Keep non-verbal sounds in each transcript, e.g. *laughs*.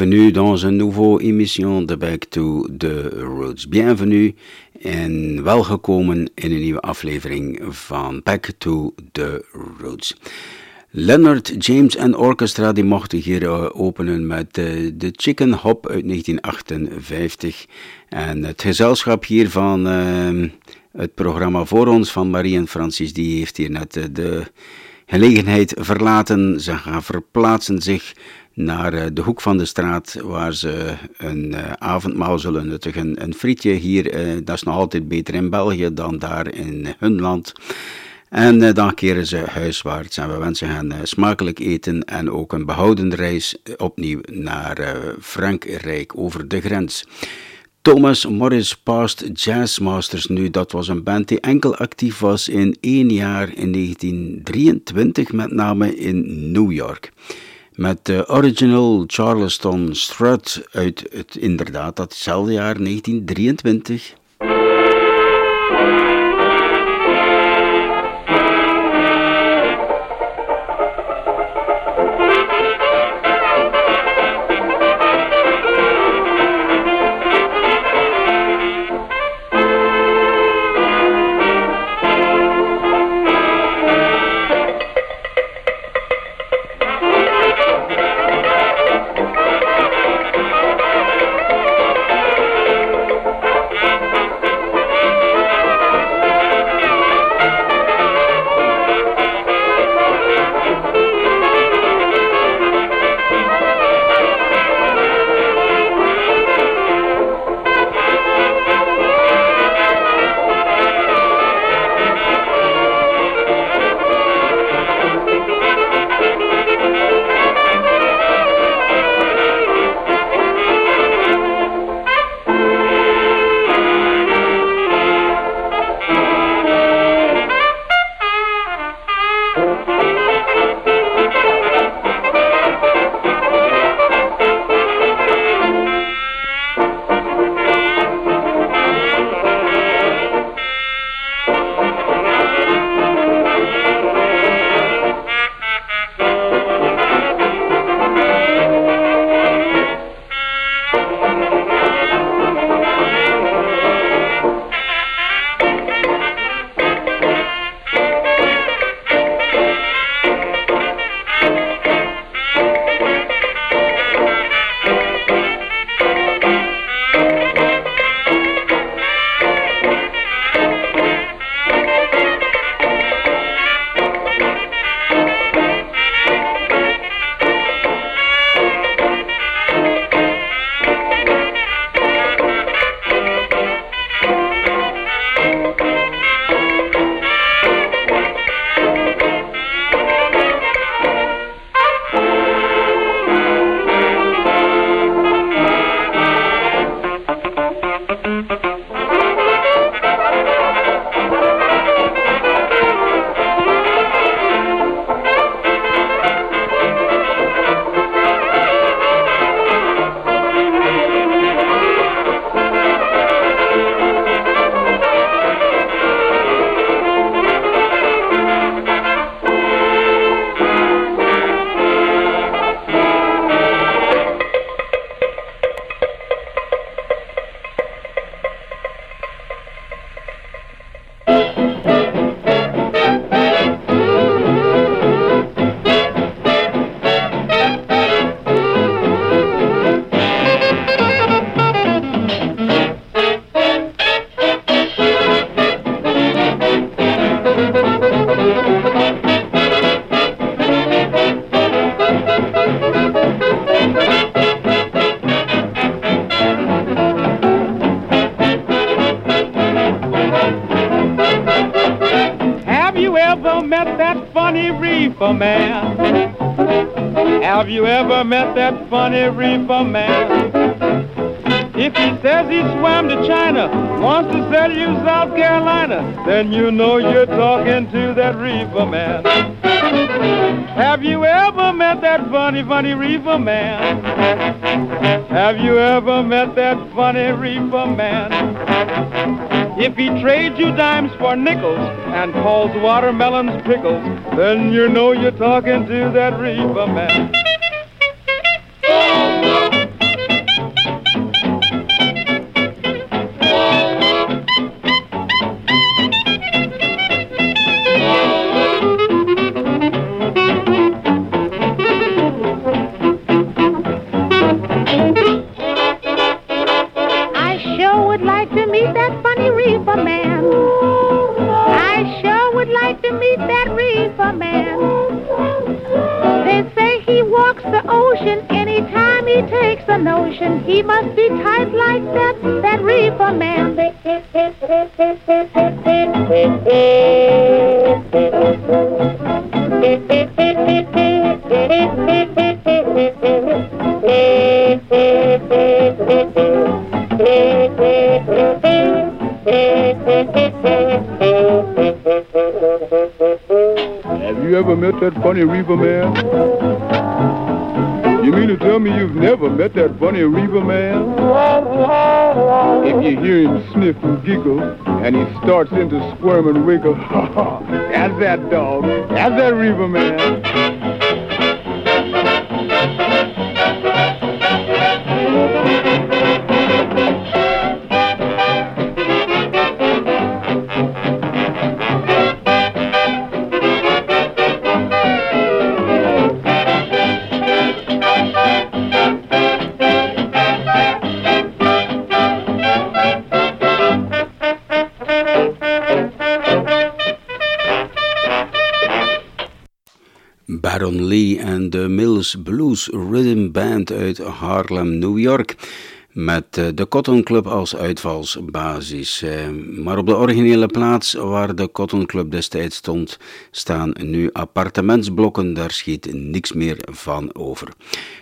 Bienvenue dans een nouveau émission de Back to the Roots. Bienvenue en welgekomen in een nieuwe aflevering van Back to the Roots. Leonard James en Orchestra die mochten hier uh, openen met uh, de Chicken Hop uit 1958. En het gezelschap hier van uh, het programma voor ons van Marie en Francis, die heeft hier net de gelegenheid verlaten. Ze gaan verplaatsen zich naar uh, de hoek van de straat waar ze een uh, avondmaal zullen nuttigen. Een frietje hier, uh, dat is nog altijd beter in België dan daar in hun land. En dan keren ze huiswaarts en we wensen hen smakelijk eten en ook een behouden reis opnieuw naar Frankrijk over de grens. Thomas Morris Past Jazz Masters nu, dat was een band die enkel actief was in één jaar in 1923, met name in New York met de original Charleston Strut uit het inderdaad datzelfde jaar 1923. Funny reefer man. If he says he swam to China, wants to sell you South Carolina, then you know you're talking to that reefer man. Have you ever met that funny, funny reefer man? Have you ever met that funny reefer man? If he trades you dimes for nickels and calls watermelons pickles, then you know you're talking to that reefer man. Funny reefer man? You mean to tell me you've never met that funny reefer man? If you hear him sniff and giggle, and he starts into squirm and wiggle, ha ha, that's that dog, that's that reefer man. Blues Rhythm Band uit Harlem, New York. Met eh, de Cotton Club als uitvalsbasis. Eh, maar op de originele plaats waar de Cotton Club destijds stond, staan nu appartementsblokken. Daar schiet niks meer van over.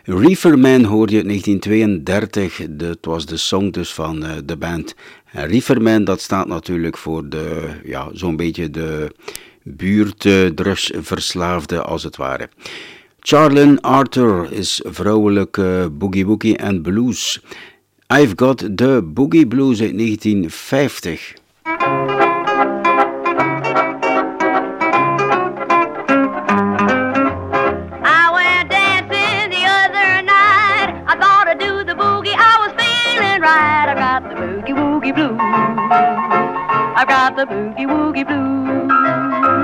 Reeferman hoorde je in 1932. Dat was de song dus van eh, de band. Reeferman, dat staat natuurlijk voor de, ja, zo'n beetje de buurtdrugsverslaafde als het ware. Charlene Arthur is vrouwelijke boogie woogie en blues. I've Got the Boogie Blues uit 1950. I've got the boogie woogie blues.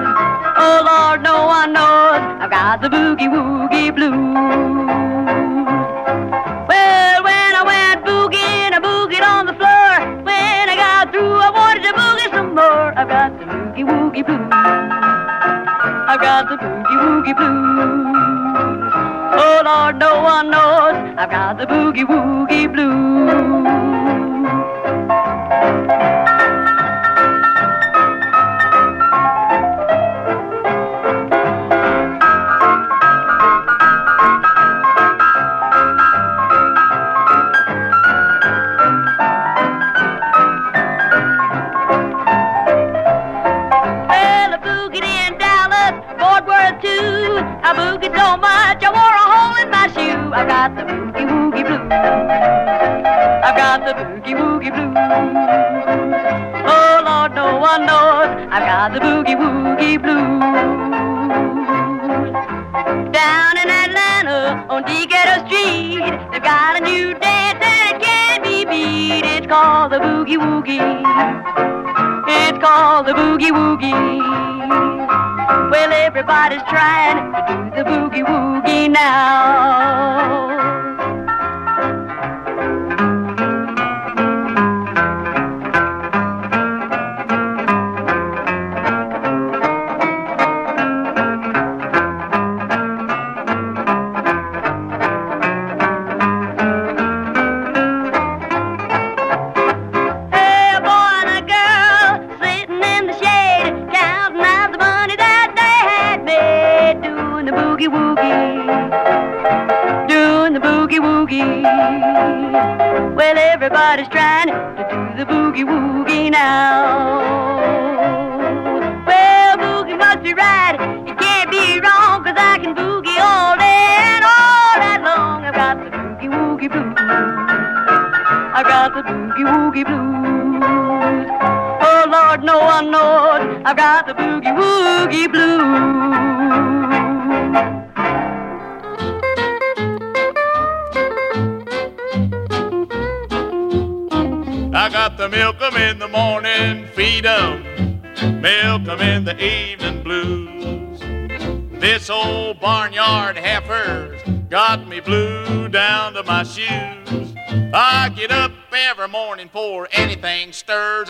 Lord, no one knows I've got the boogie woogie blues. Well, when I went boogieing, I boogied on the floor. When I got through, I wanted to boogie some more. I've got the boogie woogie blues. I've got the boogie woogie blues. Oh Lord, no one knows I've got the boogie woogie blues. Got the boogie woogie blues. I've got the boogie woogie blues. Oh Lord, no one knows I've got the boogie woogie blues. Down in Atlanta on Decatur Street, they've got a new dance that can't be beat. It's called the boogie woogie. It's called the boogie woogie. Well, everybody's trying to do the boogie woogie now.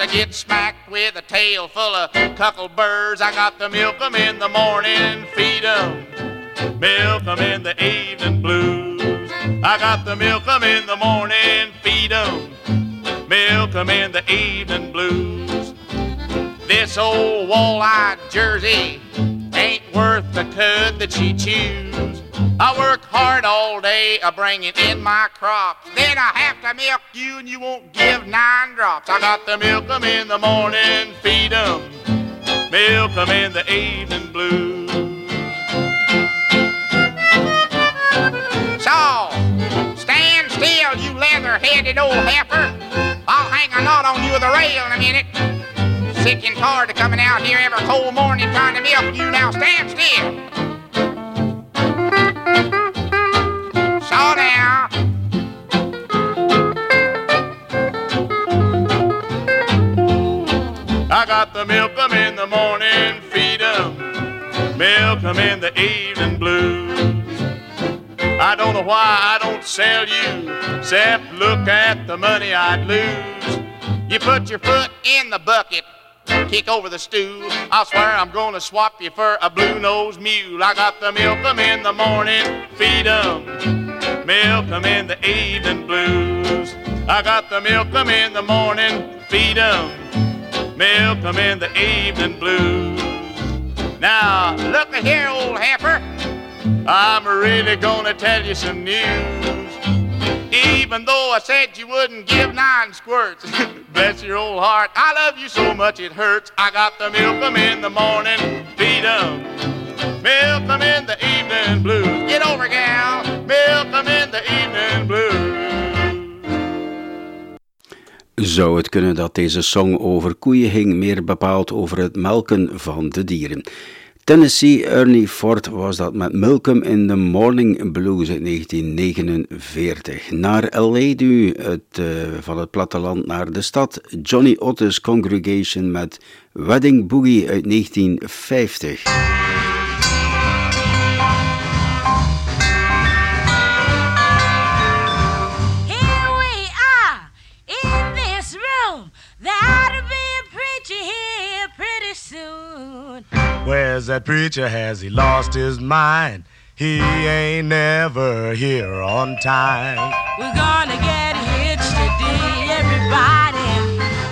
I get smacked with a tail full of cockleburs. I got to milk 'em in the morning, feed 'em, milk 'em in the evening blues. I got to milk 'em in the morning, feed 'em, milk 'em in the evening blues. This old wall-eyed Jersey ain't worth the cud that she chews. I work hard all day a bringing in my crops. Then I have to milk you and you won't give nine drops. I got to milk 'em in the morning, feed 'em, milk 'em in the evening blues. So, stand still, you leather-headed old heifer. I'll hang a knot on you with a rail in a minute. Sick and tired of coming out here every cold morning trying to milk you. Now stand still. I got to milk 'em in the morning, feed 'em, milk 'em in the evening blues. I don't know why I don't sell you, except look at the money I'd lose. You put your foot in the bucket, kick over the stool. I swear I'm gonna swap you for a blue-nosed mule. I got to milk 'em in the morning, feed 'em, milk in the evening blues. I got to milk in the morning, feed 'em, milk in the evening blues. Now, look here, old heifer. I'm really gonna tell you some news. Even though I said you wouldn't give nine squirts, *laughs* bless your old heart, I love you so much it hurts. I got to milk in the morning, feed 'em, milk 'em in the evening blues. Get over, gal, milk 'em in the evening blues. Zou het kunnen dat deze song over koeien ging, meer bepaald over het melken van de dieren? Tennessee Ernie Ford was dat met Milkum in the Morning Blues uit 1949. Naar LA nu, het, uh, van het platteland naar de stad. Johnny Otis Congregation met Wedding Boogie uit 1950. Where's that preacher? Has he lost his mind? He ain't never here on time. We're gonna get hitched today, everybody.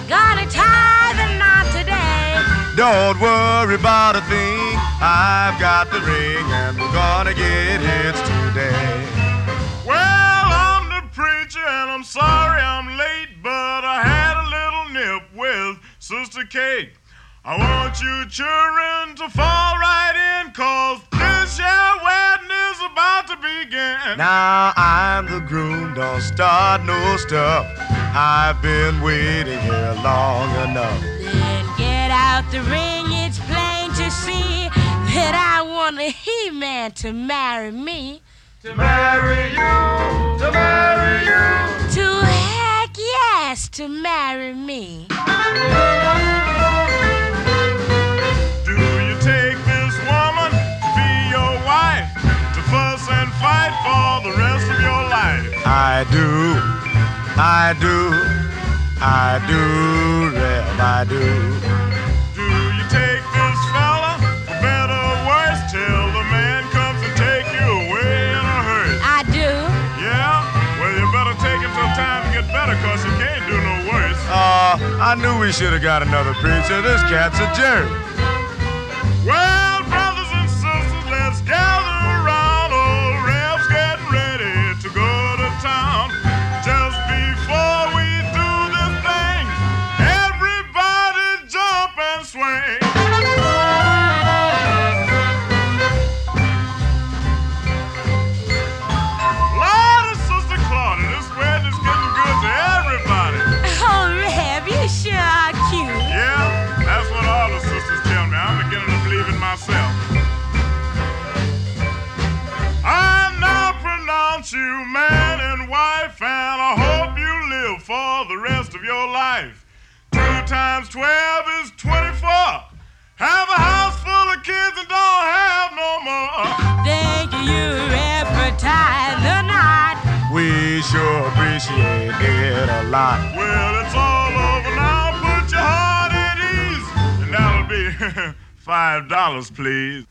Gonna tie the knot today. Don't worry about a thing. I've got the ring and we're gonna get hitched today. Well, I'm the preacher and I'm sorry I'm late, but I had a little nip with Sister Kate. I want you children to fall right in, cause this year wedding is about to begin. Now I'm the groom, don't start no stuff. I've been waiting here long enough. Then get out the ring, it's plain to see that I want a He-Man to marry me. To marry you, to marry you. To heck yes, to marry me. Fight for the rest of your life? I do, I do, I do, Rev, I do. Do you take this fella, for better or worse, till the man comes and take you away in a hurry? I do. Yeah? Well, you better take him till time to get better, cause you can't do no worse. Uh, I knew we should have got another preacher. This cat's a jerk. Well, of your life. Two times twelve is twenty-four. Have a house full of kids and don't have no more. Thank you, for tying the night. We we sure appreciate it a lot. Well, it's all over now. Put your heart at ease. And that'll be *laughs* five dollars, please.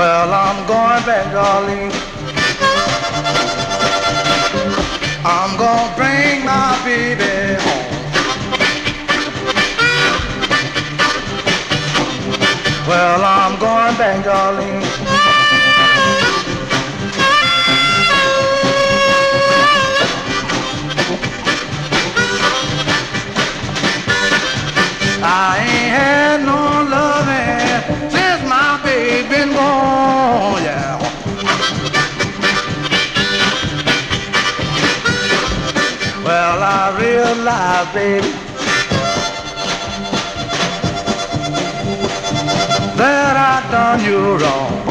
Well, I'm going back, darling. I'm gonna bring my baby home. Well, I'm going back, darling. I ain't had no loving eh, since my baby been gone, yeah. Well, I realize, baby, that I done you wrong.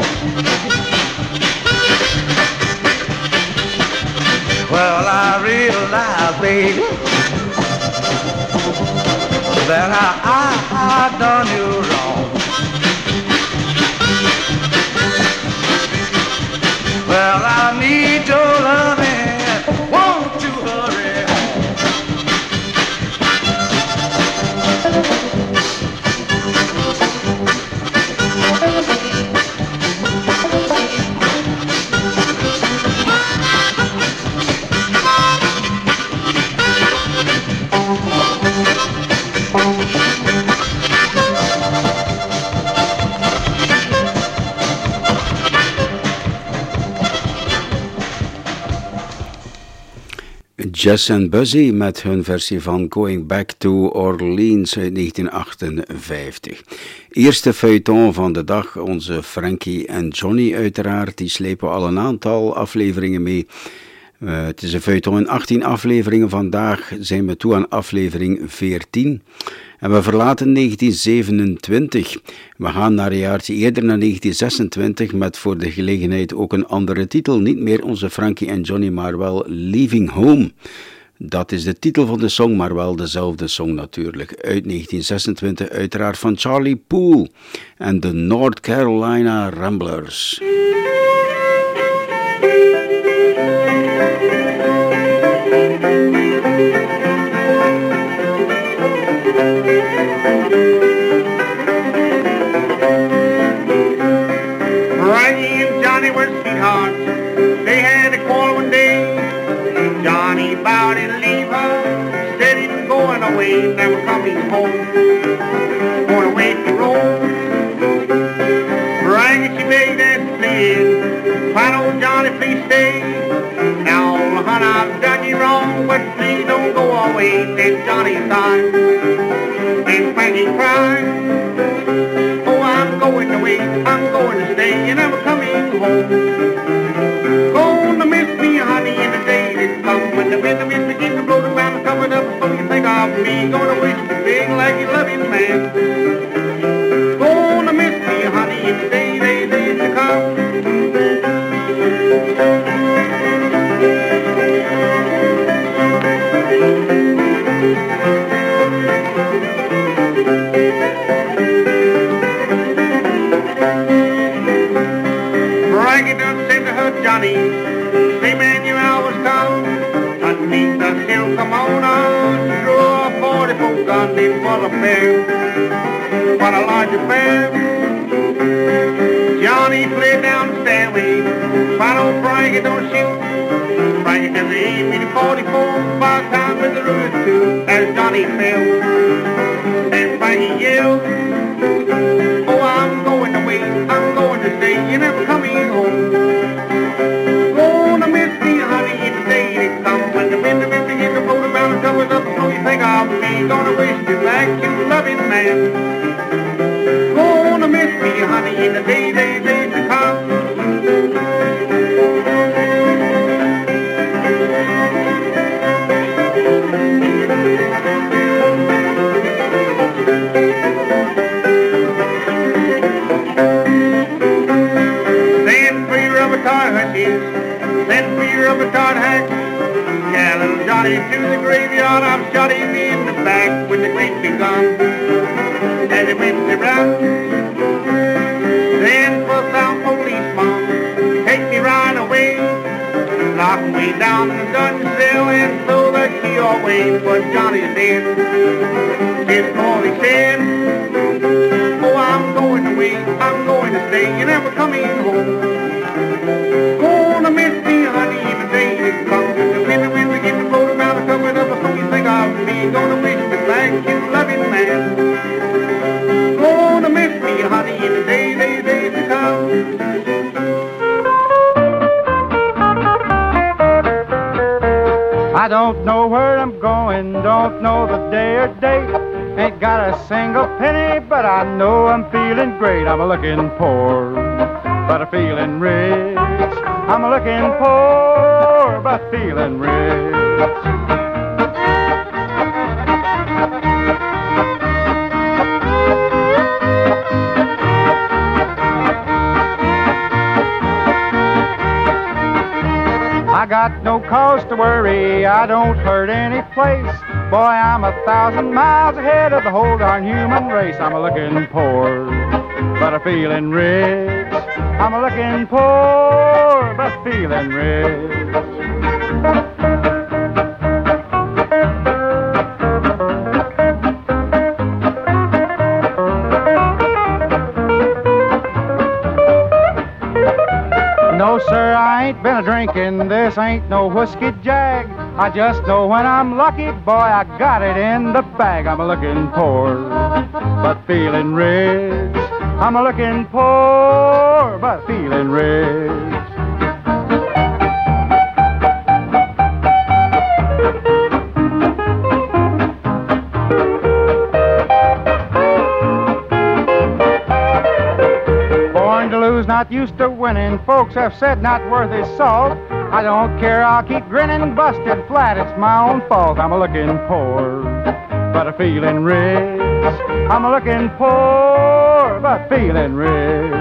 Well, I realize, baby, that ah, ah, I, I, I done you wrong. Jess and Buzzy met hun versie van Going Back to Orleans uit 1958. Eerste feuilleton van de dag, onze Frankie en Johnny uiteraard, die slepen al een aantal afleveringen mee. Uh, het is een feuilleton in 18 afleveringen. Vandaag zijn we toe aan aflevering 14. En we verlaten 1927. We gaan naar een jaartje eerder, naar 1926, met voor de gelegenheid ook een andere titel. Niet meer onze Frankie en Johnny, maar wel Leaving Home. Dat is de titel van de song, maar wel dezelfde song natuurlijk. Uit 1926, uiteraard van Charlie Poole en de North Carolina Ramblers. Going away, never coming home. Going away to Rome. Frankie, she begged and pleaded. Fine old Johnny, please stay. Now, honey, I've done you wrong, but please don't go away. Then Johnny sighed. And Frankie cried. Oh, I'm going away, I'm going to stay, and I'm coming home. When the wind begins to blow the ground coming up, so you think of me. Gonna wish you big like you love loving man. Gonna miss me, honey, in the 44 gun in for the fair. What a large affair. Johnny fled down the stairway. Fine old Frankie don't shoot. Frankie has the 44. Five times with the root too. As Johnny fell. And Frankie yelled. Oh, I'm going away, I'm going to stay, you're never coming home. Up, so you think of me. Gonna wish you back, you loving man. Gonna miss me, honey, in the day they days to come. To the graveyard, I've shot him in the back with a great big gun. As he went around, then bust out policeman, take me right away, lock me down in the dungeon cell and throw the key away. But Johnny's dead. All he said. Oh, I'm going away, I'm going to stay, you never coming home. Gonna me. Gonna wish me black, you loving man. Gonna miss me, honey, in the day, day, days to come. I don't know where I'm going, don't know the day or date. Ain't got a single penny, but I know I'm feeling great. I'm a looking poor, but I'm feeling rich. I'm a looking poor, but feeling rich. Got no cause to worry, I don't hurt any place. Boy, I'm a thousand miles ahead of the whole darn human race. I'm a looking poor, but I'm feeling rich. I'm a looking poor, but feeling rich. This ain't no whiskey jag. I just know when I'm lucky, boy, I got it in the bag. I'm a looking poor, but feeling rich. I'm a looking poor, but feeling rich. Born to lose, not used to winning. Folks have said not worth his salt. I don't care, I'll keep grinning, busted flat. It's my own fault. I'm a looking poor, but a feeling rich. I'm a looking poor, but feeling rich.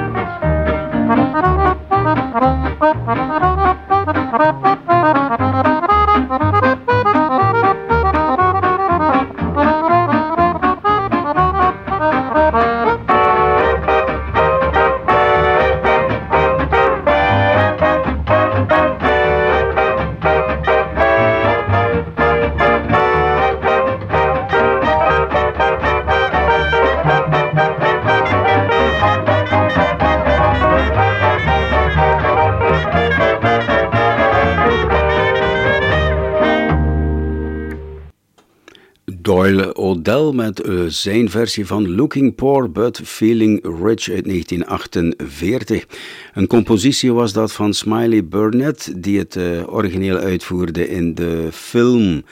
Met eh, zijn versie van Looking Poor But Feeling Rich uit 1948. Een compositie was dat van Smiley Burnett, die het eh, origineel uitvoerde in de film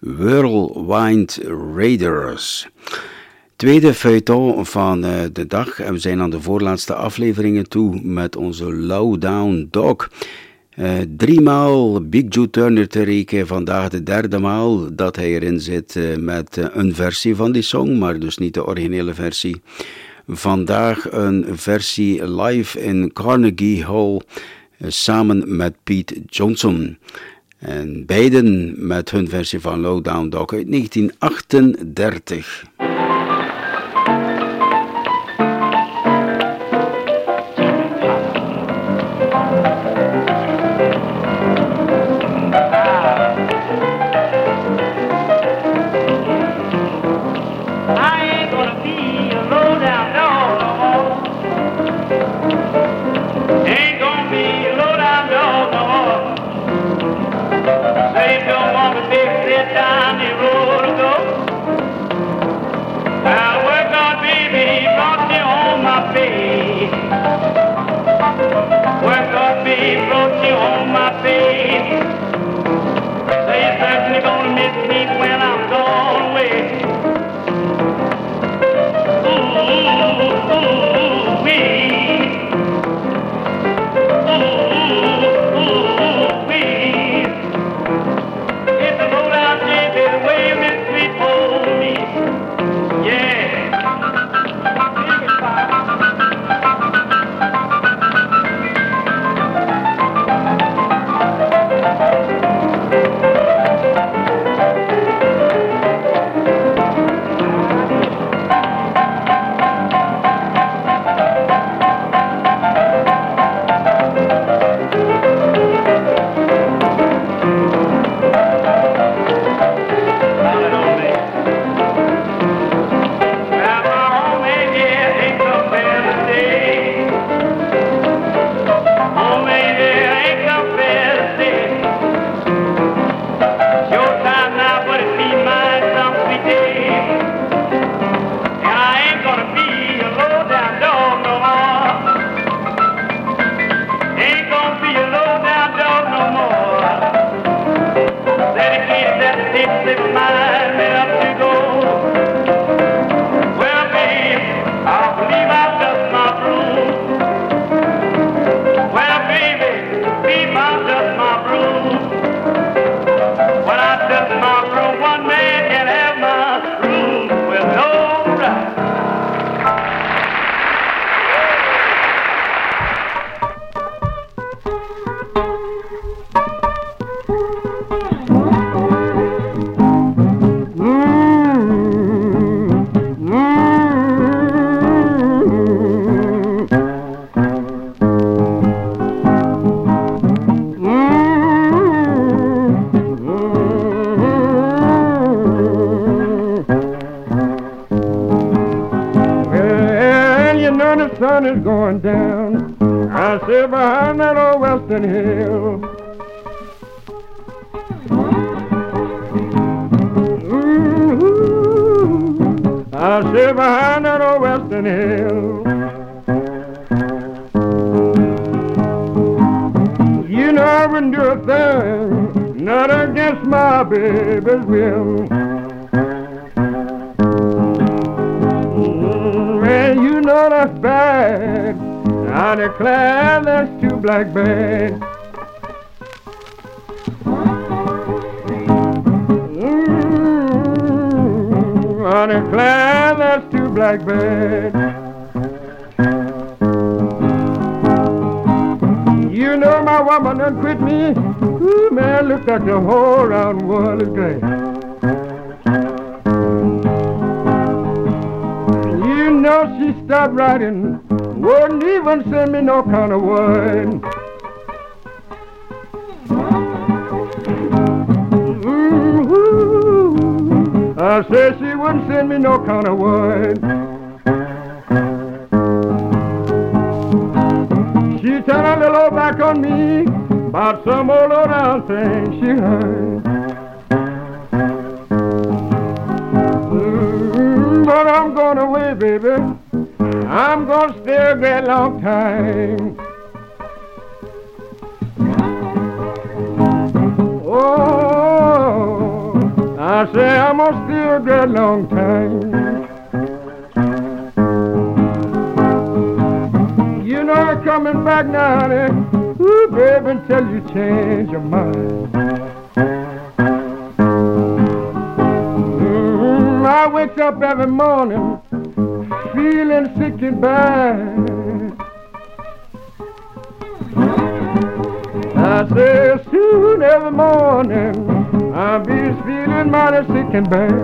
Whirlwind Raiders. Tweede feuilleton van eh, de dag. En we zijn aan de voorlaatste afleveringen toe met onze Lowdown Dog. Uh, driemaal Big Joe Turner te rekenen, vandaag de derde maal dat hij erin zit uh, met uh, een versie van die song, maar dus niet de originele versie. Vandaag een versie live in Carnegie Hall samen met Pete Johnson. En beiden met hun versie van Lowdown Dog uit 1938. कन्हे Mockingbird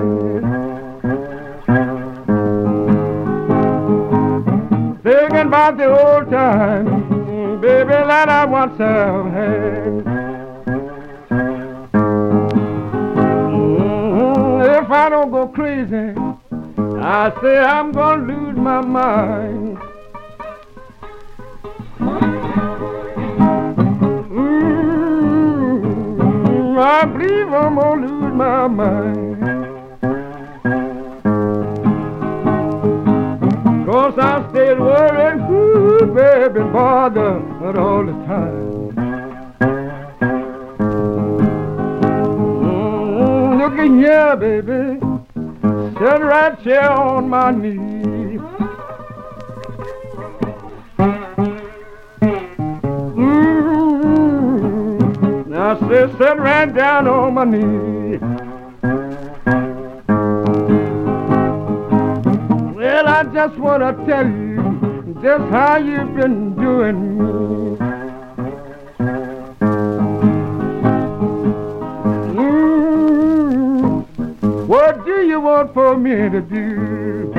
for me to do.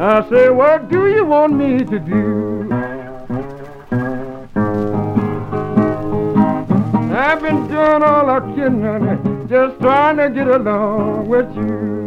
I say, what do you want me to do? I've been doing all I can, honey, just trying to get along with you.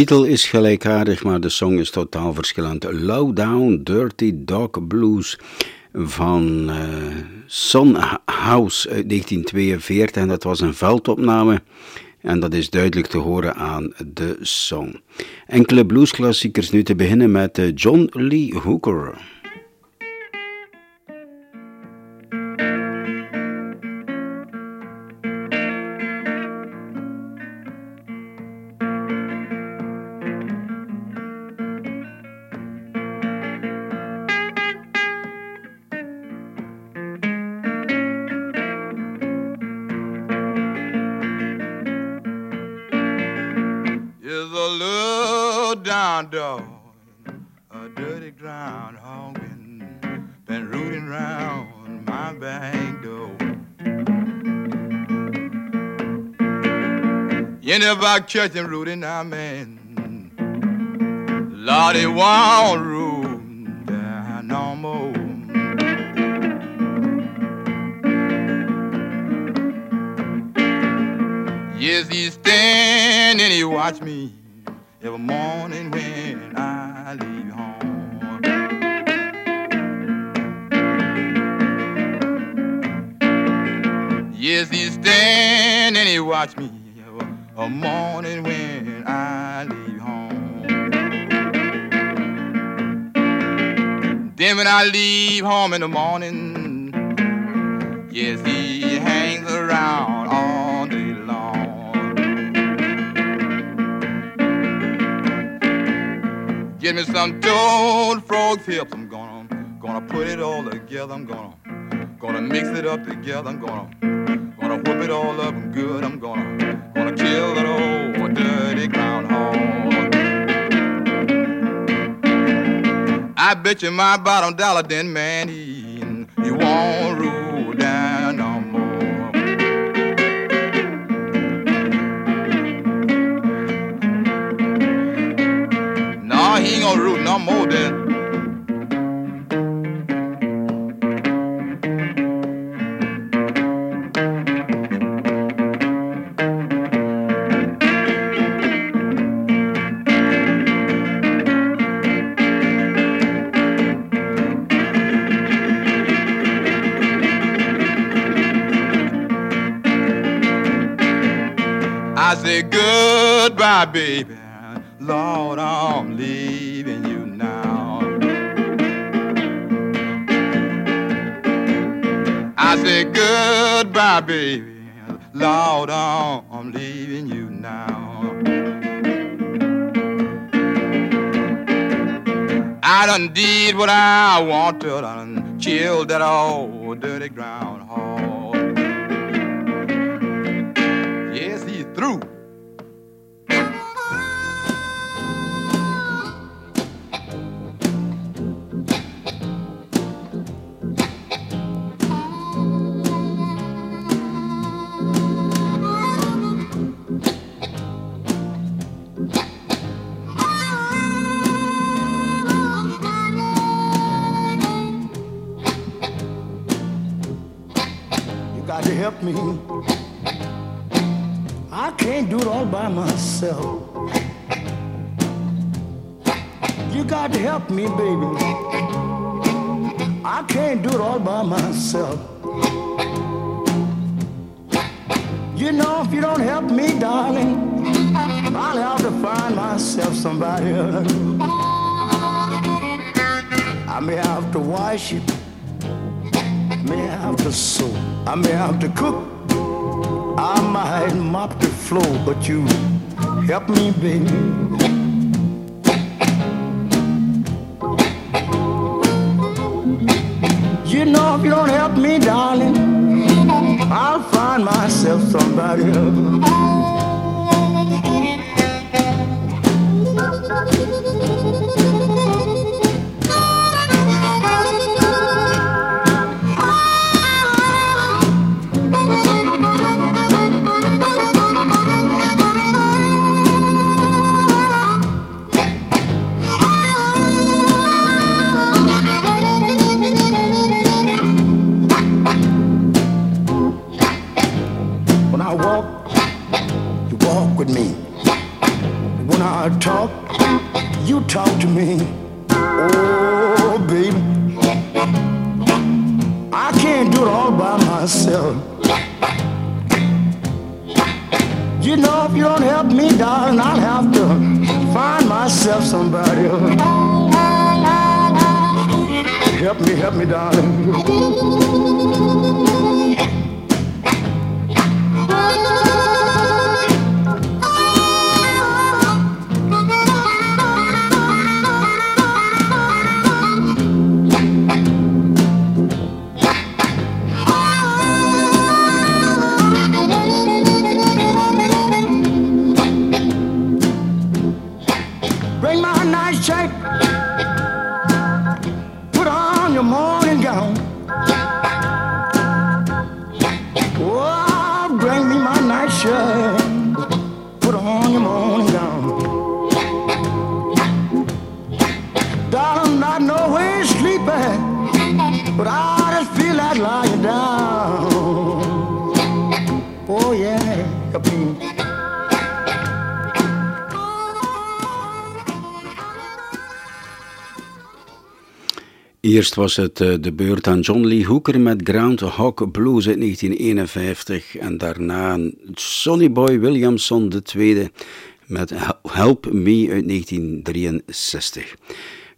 titel is gelijkaardig, maar de song is totaal verschillend. Lowdown Dirty Dog Blues van uh, Sun House uit 1942. En dat was een veldopname. En dat is duidelijk te horen aan de song. Enkele bluesklassiekers nu te beginnen met eh, John Lee Hooker. Never catch him rooting now, man. Lord, it won't root there no more. Yes, he's standing, he watch me every morning when I leave home. Yes, he's standing, he watch me when I leave home in the morning, yes, he hangs around all day long. Get me some toad frog tips. I'm gonna, gonna put it all together. I'm gonna, gonna mix it up together. I'm gonna, gonna whip it all up good. I'm gonna, gonna kill that old dirty groundhog. I bet you my bottom dollar then, man, he, he won't rule down no more. No, he ain't gonna root no more then. I say goodbye, baby. Lord, I'm leaving you now. I say goodbye, baby. Lord, I'm leaving you now. I done did what I wanted. I done killed that old dirty groundhog. Help me. I can't do it all by myself. You got to help me, baby. I can't do it all by myself. You know, if you don't help me, darling, I'll have to find myself somebody else. I may have to wash it, may have to sew, I may have to cook. I might mop the floor, but you help me, baby. You know, if you don't help me, darling, I'll find myself somebody else. When Eerst was het eh, de beurt aan John Lee Hooker met Groundhog Blues uit 1951 en daarna Sonny Boy Williamson II met Help Me uit 1963.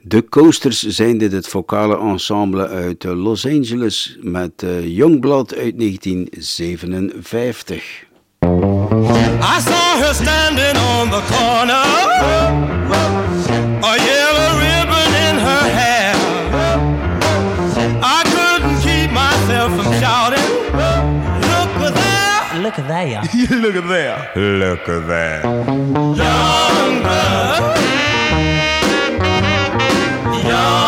De Coasters zijn dit het vocale ensemble uit eh, Los Angeles met eh, Youngblood uit 1957. I saw her standing on the corner. there. *laughs* Look at there. Look at there. blood. Young.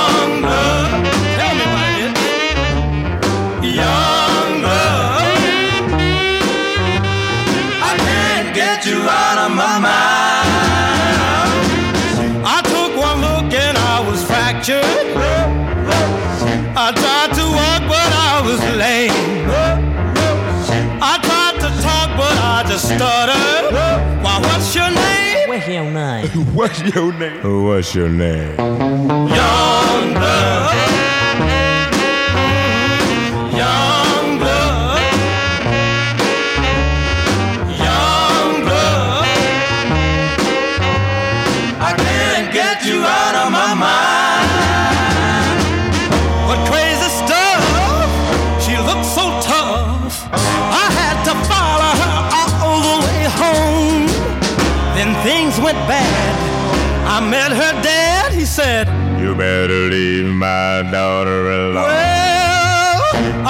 just. Why, what's your name? What's your name? *laughs* what's your name? What's your name? Yonder. leave my daughter alone. Well,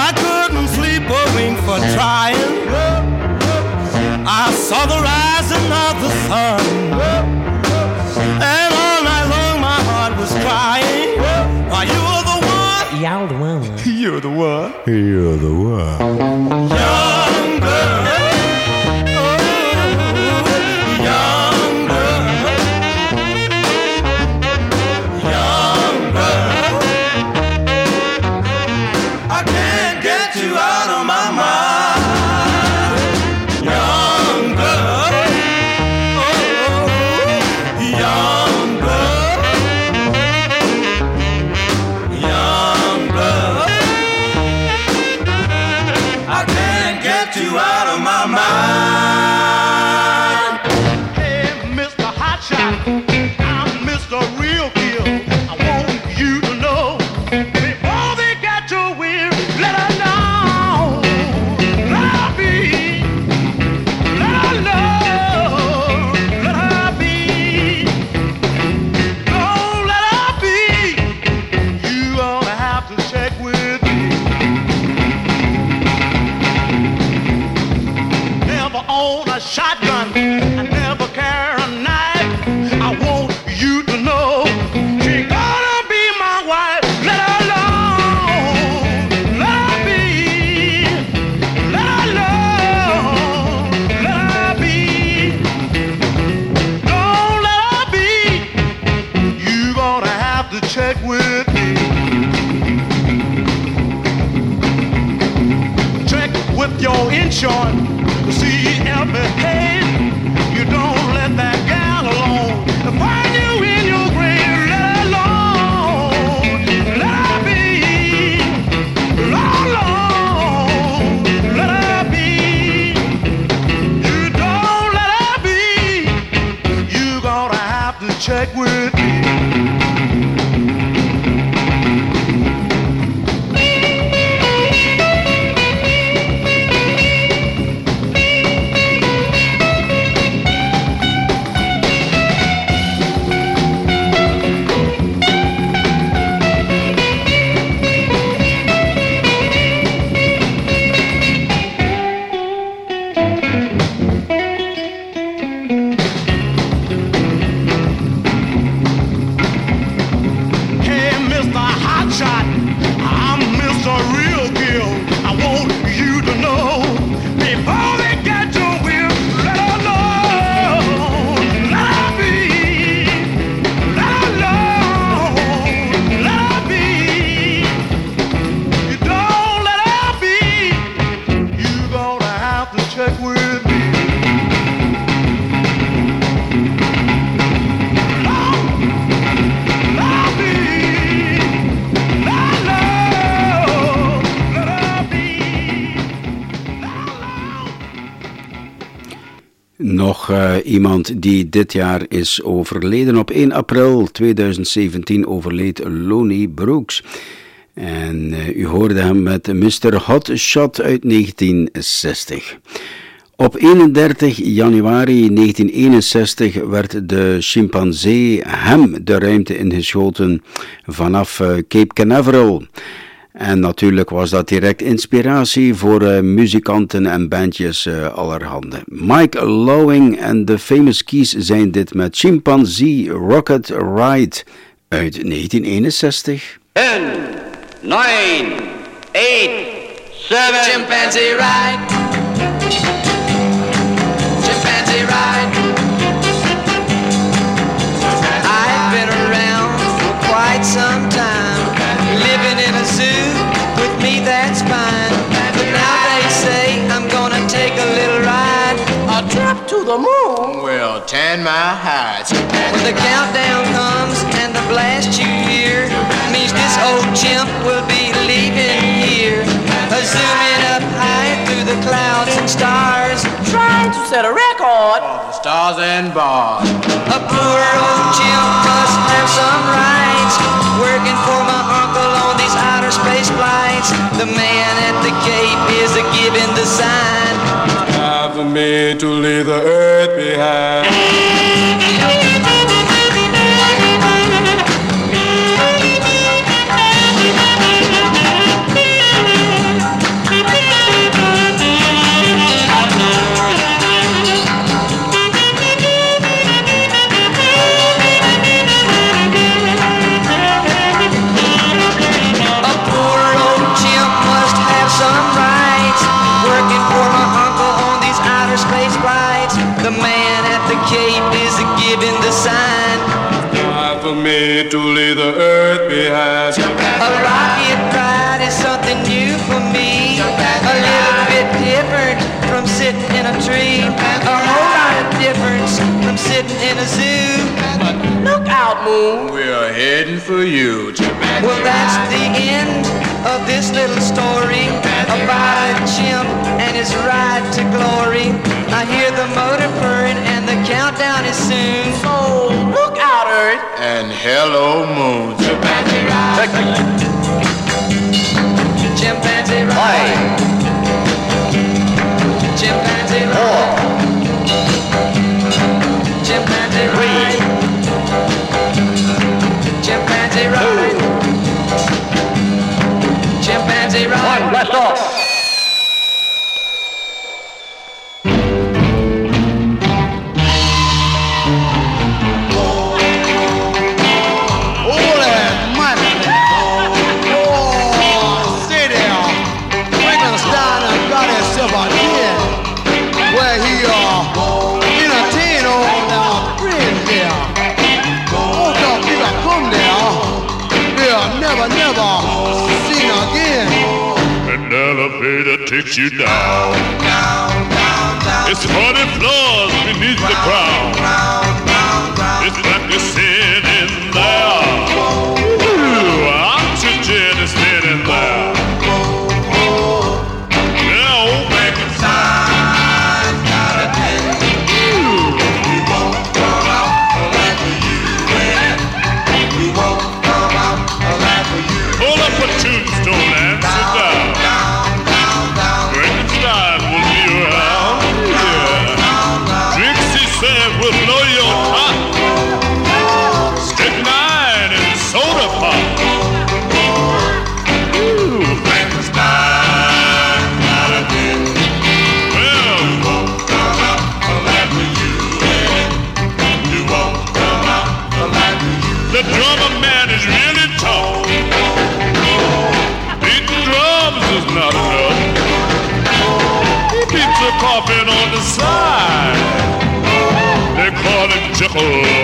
I couldn't sleep a wink for trying. I saw the rising of the sun. And all night long my heart was crying. Why you're the one. You're the one. You're the one. You're the one. You're die dit jaar is overleden. Op 1 april 2017 overleed Lonnie Brooks. En uh, u hoorde hem met Mr. Hot Shot uit 1960. Op 31 januari 1961 werd de chimpansee hem de ruimte ingeschoten vanaf uh, Cape Canaveral. En natuurlijk was dat direct inspiratie voor uh, muzikanten en bandjes uh, allerhande. Mike Lowing en de Famous Keys zijn dit met Chimpanzee Rocket Ride uit 1961. 10, 9, 8, 7, Chimpanzee Ride. Well, ten mile high. When the countdown comes and the blast you hear means this old chimp will be leaving here. A zooming up high through the clouds and stars, trying to set a record for the stars and bars. A poor old chimp must have some rights, working for my uncle on these outer space flights. The man at the Cape is a giving the sign. Me to leave the earth behind. Out, Moon. We're heading for you, Chimpanzee. Well, that's the end of this little story about a chimp and his ride to glory. I hear the motor purring and the countdown is soon. So look out, Earth. And hello, moon. Chimpanzee ride. Chimpanzee ride. Chimpanzee ride. Chimpanzee One, blast off. Takes you down. It's 40 floors beneath the ground. Call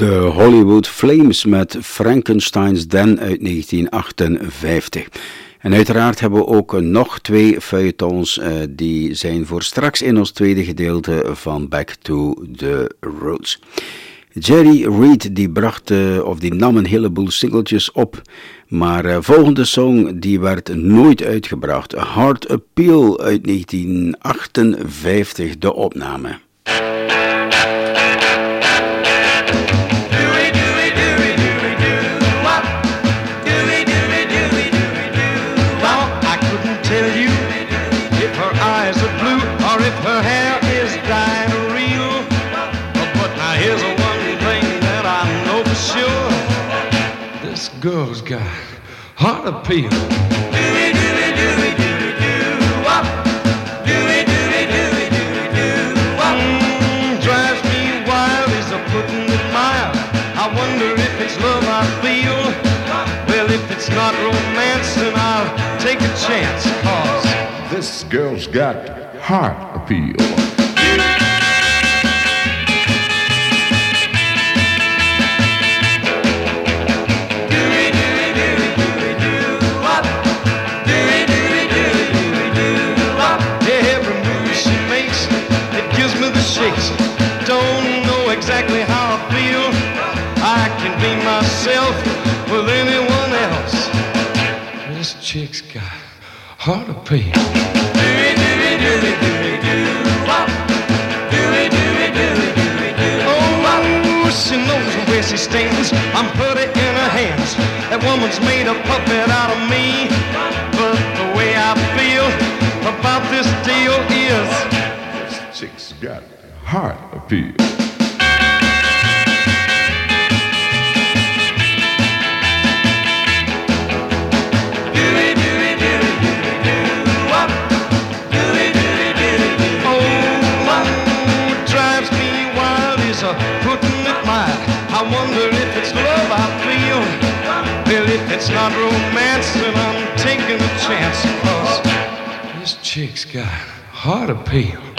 de Hollywood Flames met Frankenstein's Den uit 1958. En uiteraard hebben we ook nog twee feuilletons uh, die zijn voor straks in ons tweede gedeelte van Back to the Roots. Jerry Reed die bracht, uh, of die nam een heleboel singeltjes op, maar uh, volgende song die werd nooit uitgebracht. Hard Appeal uit 1958, de opname. Mm, it's love I feel. Well if it's not romance, then I'll take a chance, cause this girl's got heart appeal. Heart of pain. Oh, she knows where she stands. I'm put in her hands. That woman's made a puppet out of me. But the way I feel about this deal is. This chick's got heart appeal. Not romance, then I'm taking a chance. Cause this chick's got heart appeal.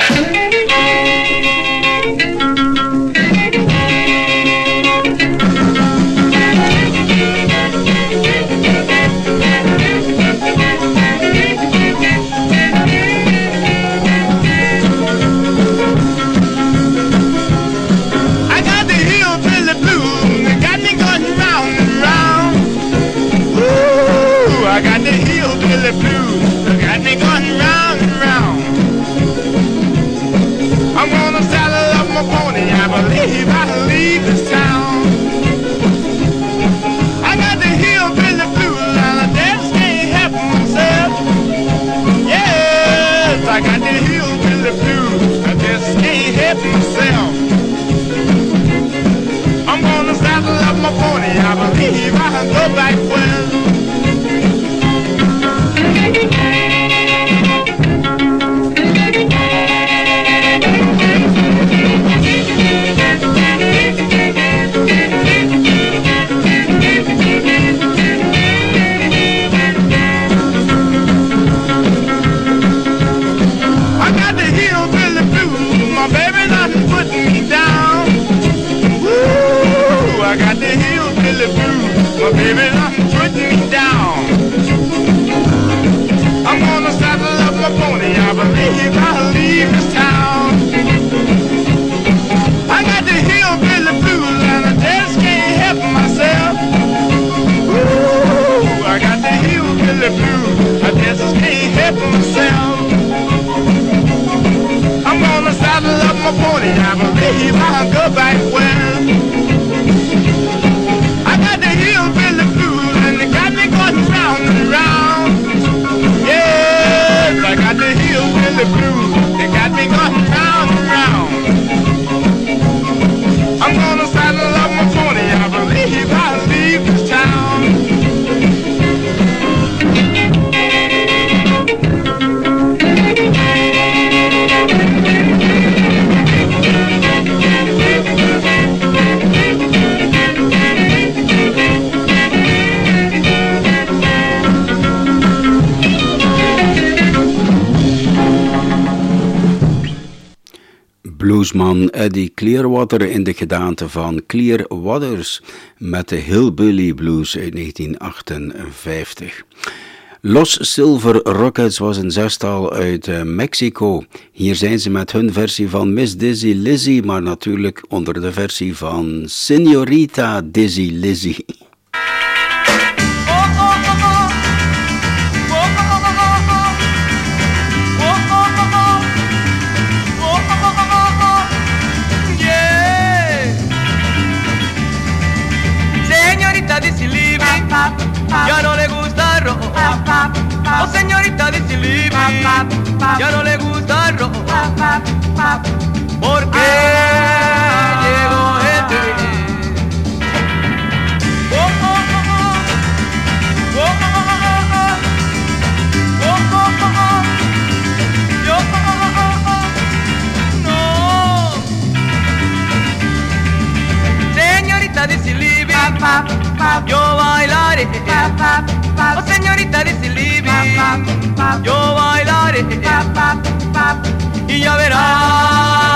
Pony. I believe I'll go back west. Bluesman Eddie Clearwater in de gedaante van Clear Waters met de Hillbilly Blues uit 1958. Los Silver Rockets was een zestal uit uh, Mexico. Hier zijn ze met hun versie van Miss Dizzy Lizzy, maar natuurlijk onder de versie van Senorita Dizzy Lizzy. Ya no le gusta el rock. Porque llegó el tren. Oh, oh, oh, oh. oh. Yo bailaré Oh, señorita dice Libby, yo bailaré. Y ya verá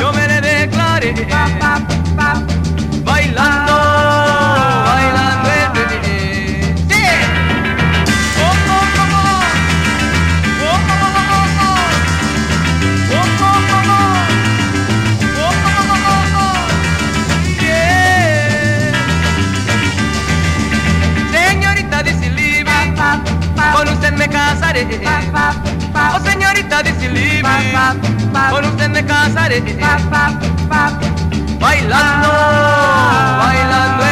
yo me le declaré bailando, bailando. Sí. Señorita de Silivia, con usted me casaré. Rita di livre con un me casaré Bailando, bailando.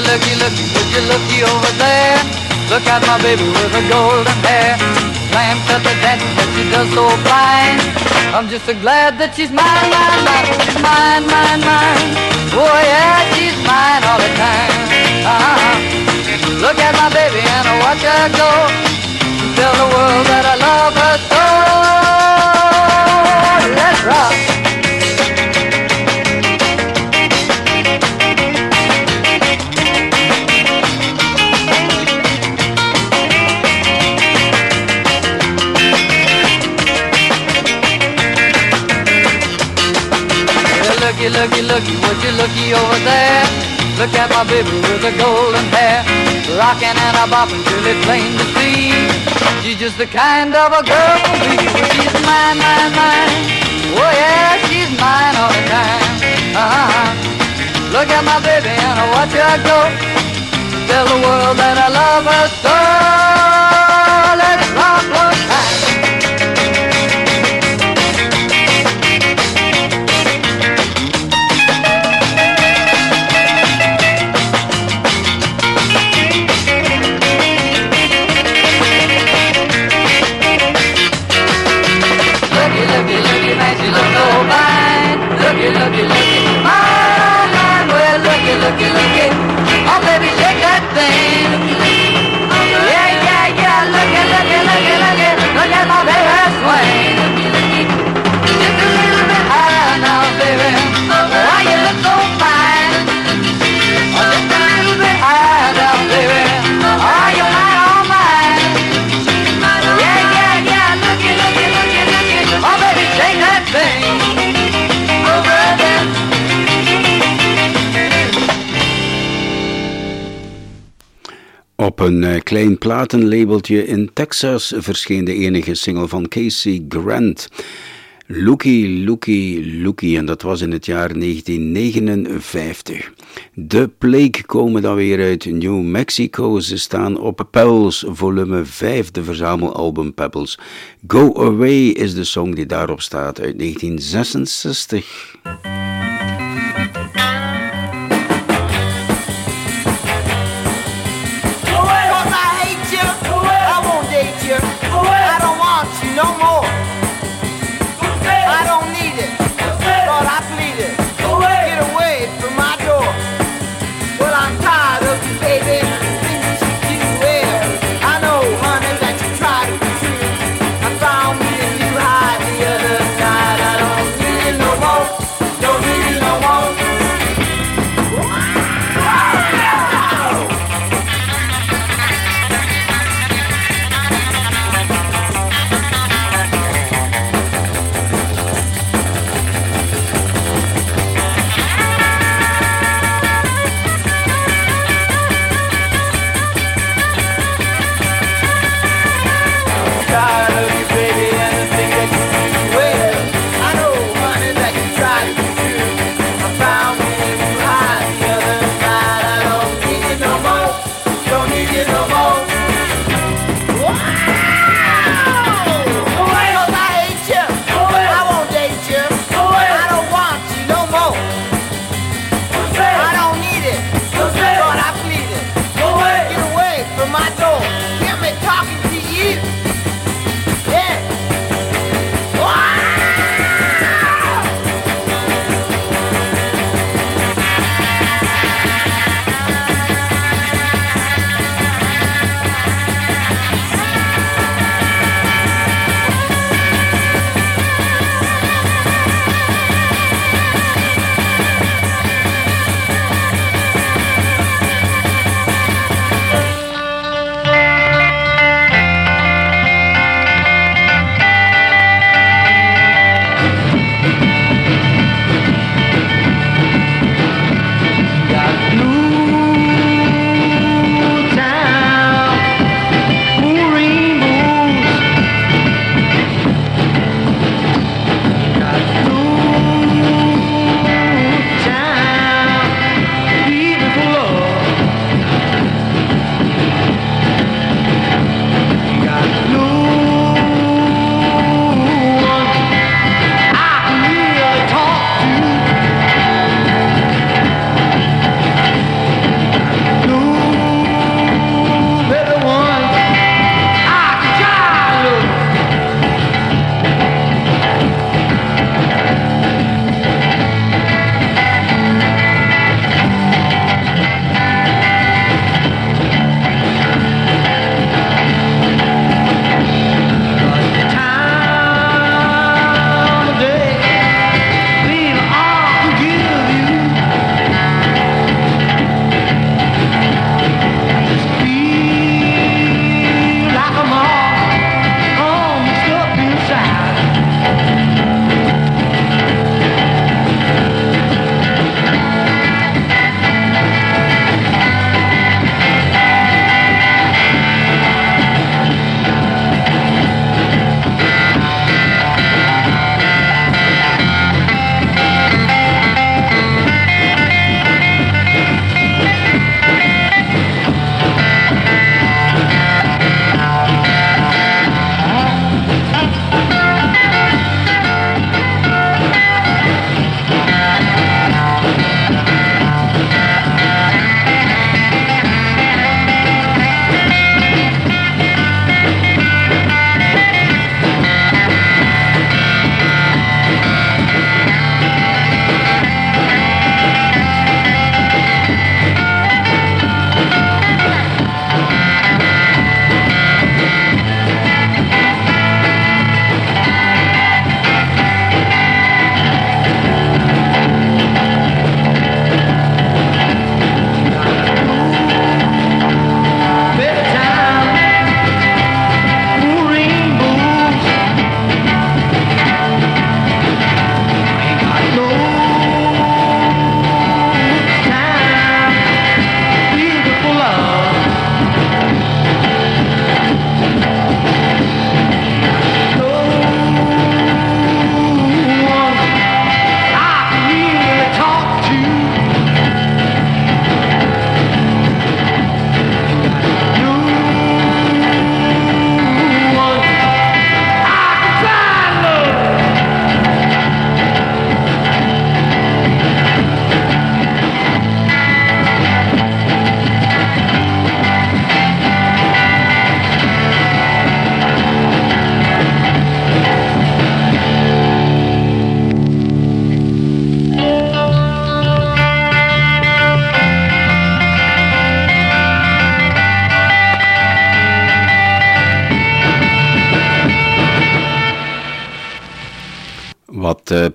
Looky, looky, looky, looky, looky over there. Look at my baby with her golden hair. Lamb cut the dance that she does so fine. I'm just so glad that she's mine, mine, mine. She's mine, mine, mine. Oh yeah, she's mine all the time. Uh-huh. Look at my baby and I watch her go. Tell the world that I love her looky, would you looky over there? Look at my baby with the golden hair, rocking and a bopping till it's plain to see. She's just the kind of a girl for me. Well, she's mine, mine, mine. Oh yeah, she's mine all the time. Uh-huh. Look at my baby and I watch her go. Tell the world that I love her so. Een eh, klein platenlabeltje in Texas verscheen de enige single van Casey Grant. Looky, Looky, Looky. En dat was in het jaar 1959. De Plague komen dan weer uit New Mexico. Ze staan op Pebbles, volume 5, de verzamelalbum Pebbles. Go Away is de song die daarop staat uit 1966.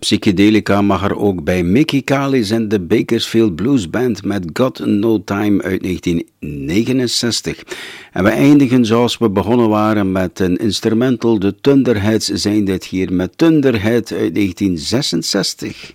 Psychedelica mag er ook bij Mickey Kalis en de Bakersfield Blues Band met God No Time uit 1969. En we eindigen zoals we begonnen waren met een instrumental. De Thunderheads zijn dit hier met Thunderhead uit 1966.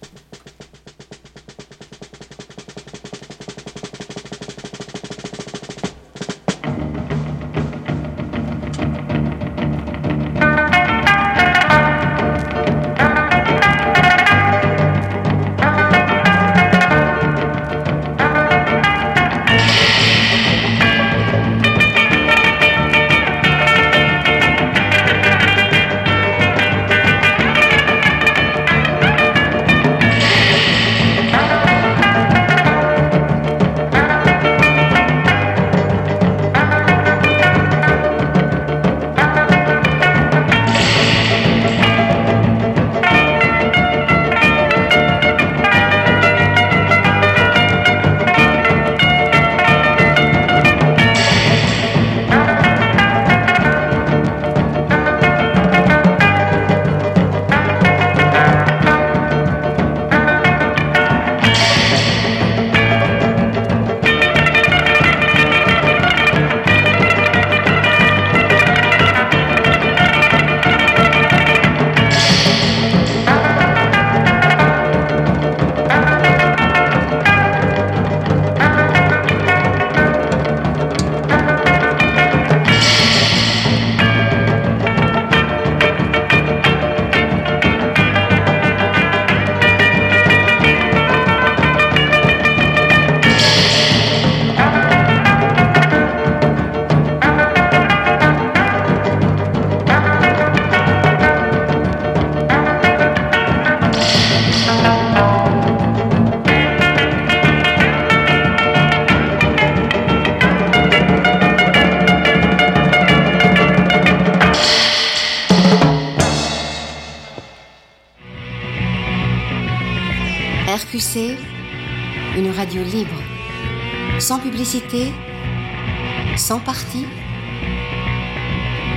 Sans parti,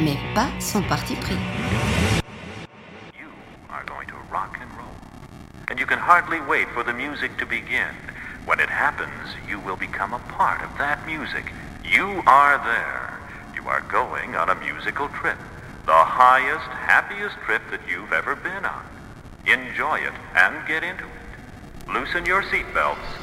mais pas sans parti pris. You are going to rock and roll, and you can hardly wait for the music to begin. When it happens, you will become a part of that music. You are there. You are going on a musical trip. The highest, happiest trip that you've ever been on. Enjoy it and get into it. Loosen your seatbelts.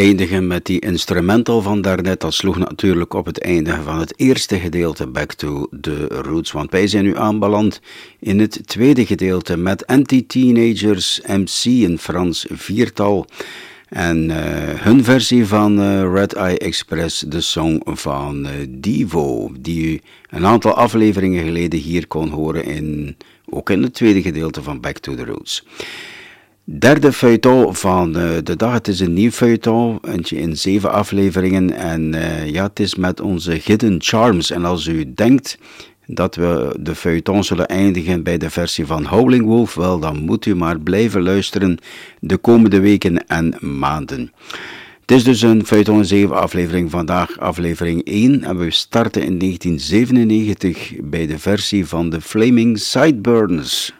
Eindigen met die instrumental van daarnet, dat sloeg natuurlijk op het einde van het eerste gedeelte Back to the Roots. Want wij zijn nu aanbeland in het tweede gedeelte met Anti-Teenagers MC in Frans viertal. En eh, hun versie van eh, Red Eye Express, de song van eh, Divo, die u een aantal afleveringen geleden hier kon horen, in, ook in het tweede gedeelte van Back to the Roots. Derde feuilleton van eh, de dag. Het is een nieuw feuilleton, eentje in zeven afleveringen. En eh, ja, het is met onze Hidden Charms. En als u denkt dat we de feuilleton zullen eindigen bij de versie van Howling Wolf, wel, dan moet u maar blijven luisteren de komende weken en maanden. Het is dus een feuilleton in zeven aflevering. Vandaag aflevering 1 en we starten in 1997 bij de versie van de Flaming Sideburns.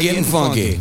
Getting funky.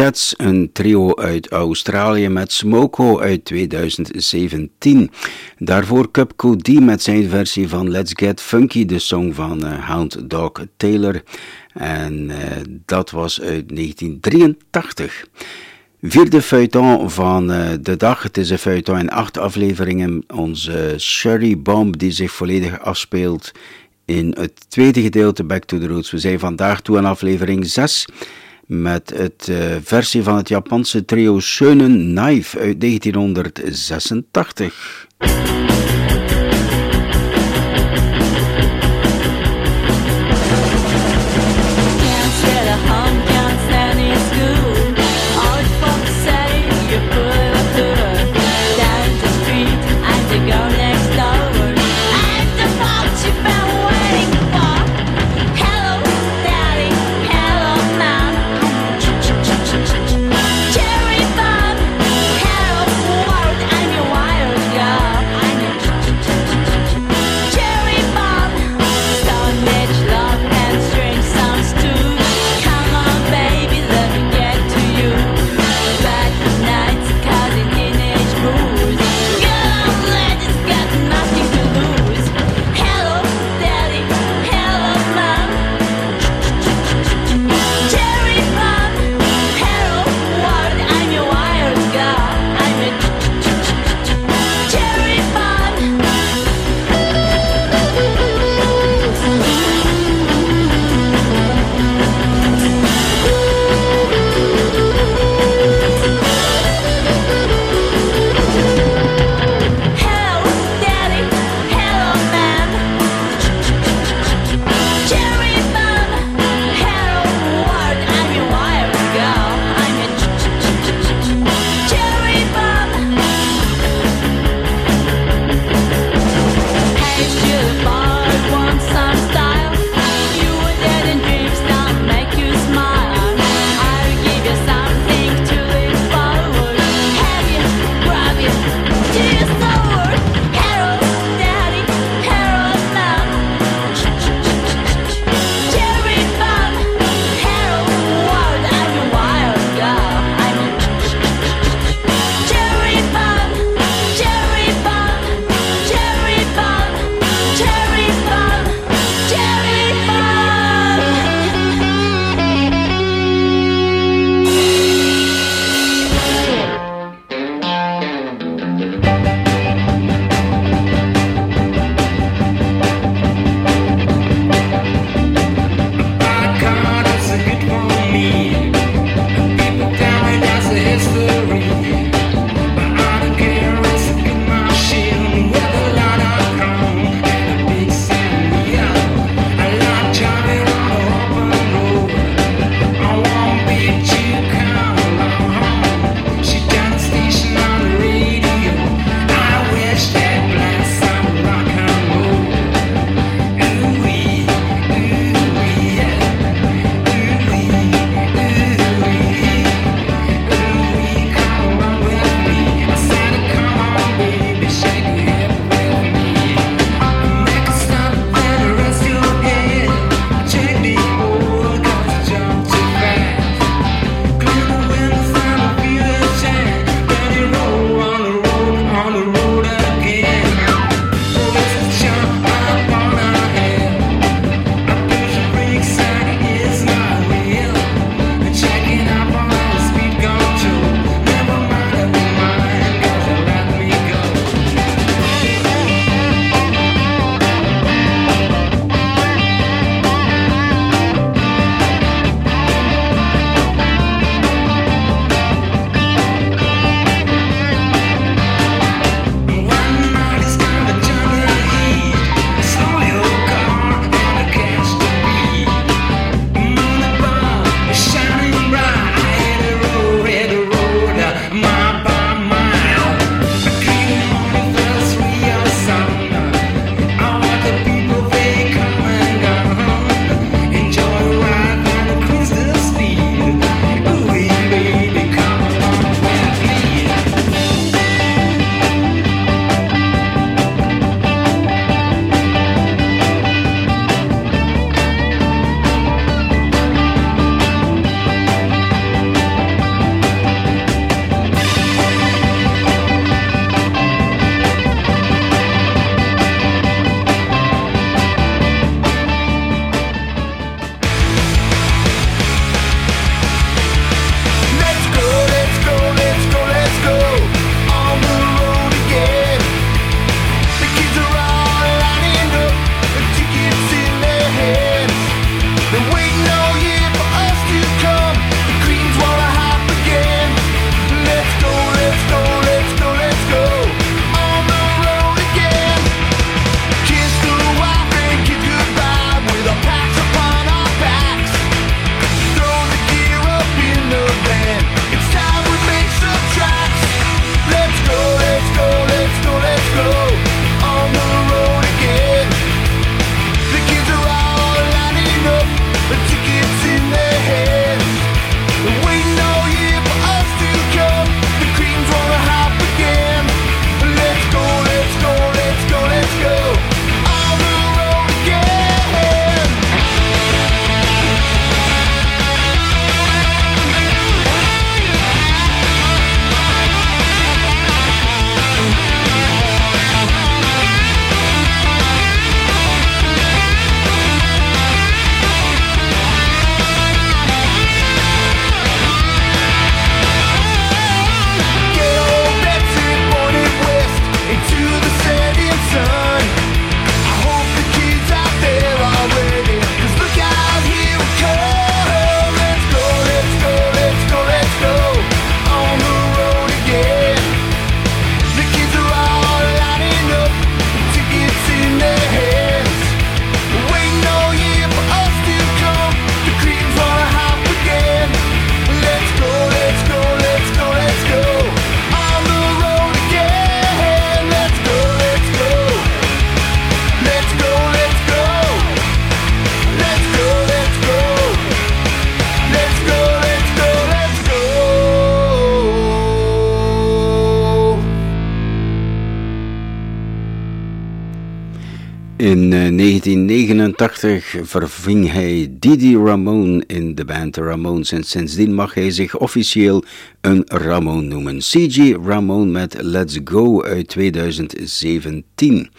Chats, een trio uit Australië met Smoko uit 2017. Daarvoor Cupco Cody met zijn versie van Let's Get Funky, de song van eh, Hound Dog Taylor. En eh, dat was uit 1983. Vierde feuilleton van eh, de dag. Het is een feuilleton in acht afleveringen. Onze Cherry Bomb die zich volledig afspeelt in het tweede gedeelte Back to the Roots. We zijn vandaag toe aan aflevering 6 met het eh, versie van het Japanse trio Schönen Knife uit 1986. 1989 verving hij Didi Ramone in de band Ramones en sindsdien mag hij zich officieel een Ramone noemen. CG Ramone met Let's Go uit 2017.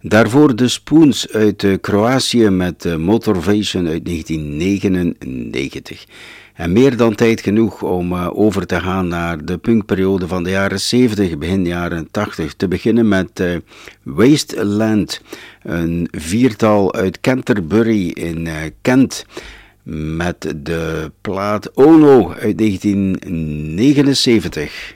Daarvoor de Spoons uit eh, Kroatië met eh, Motorvation uit 1999. En meer dan tijd genoeg om uh, over te gaan naar de punkperiode van de jaren 70, begin jaren 80. Te beginnen met Wasteland, een viertal uit Canterbury in uh, Kent. Met de plaat Ono uit 1979.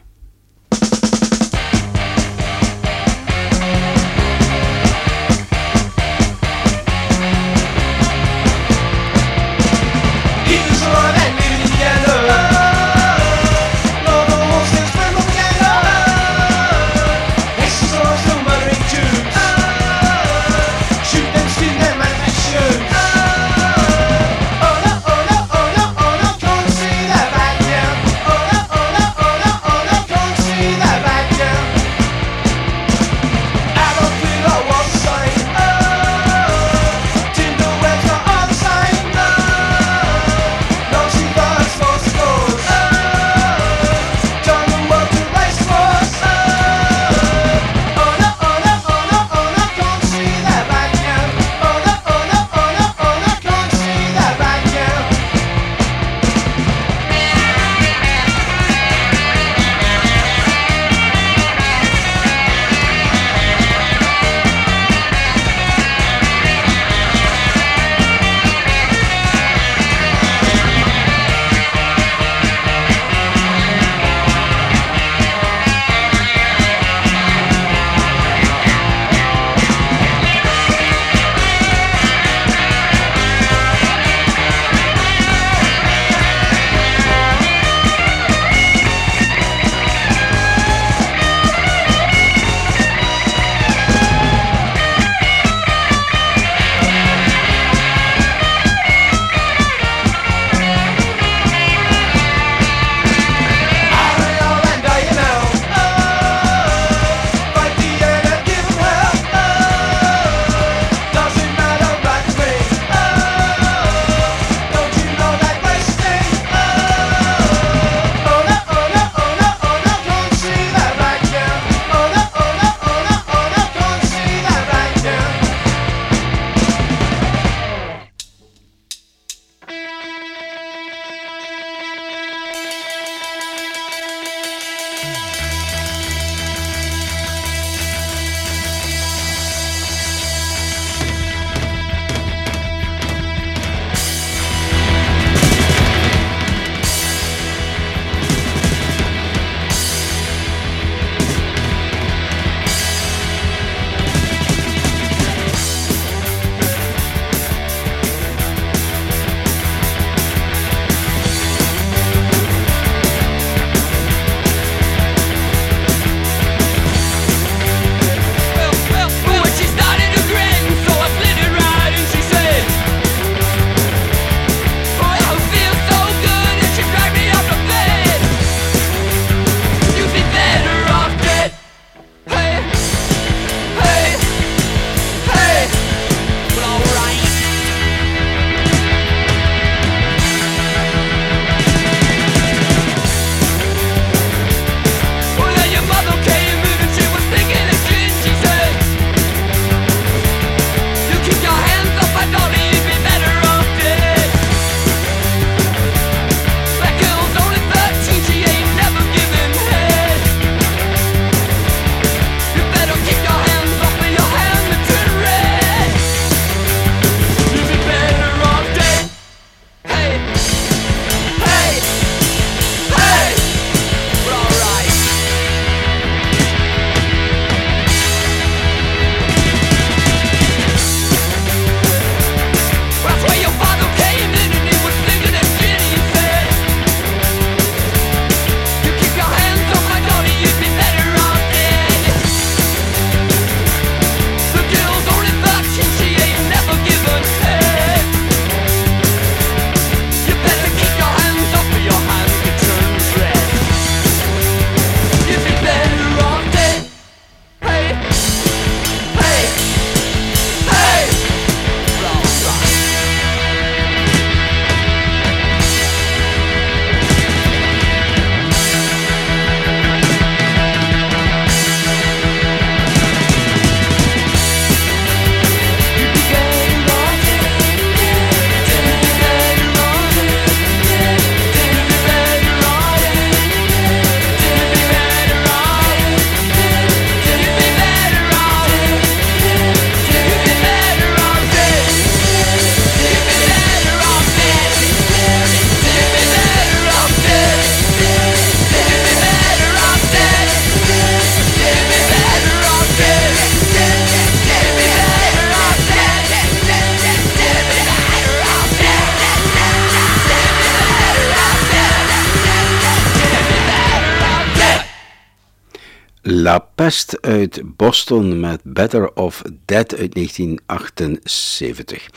Uit Boston met Better of Dead uit 1978.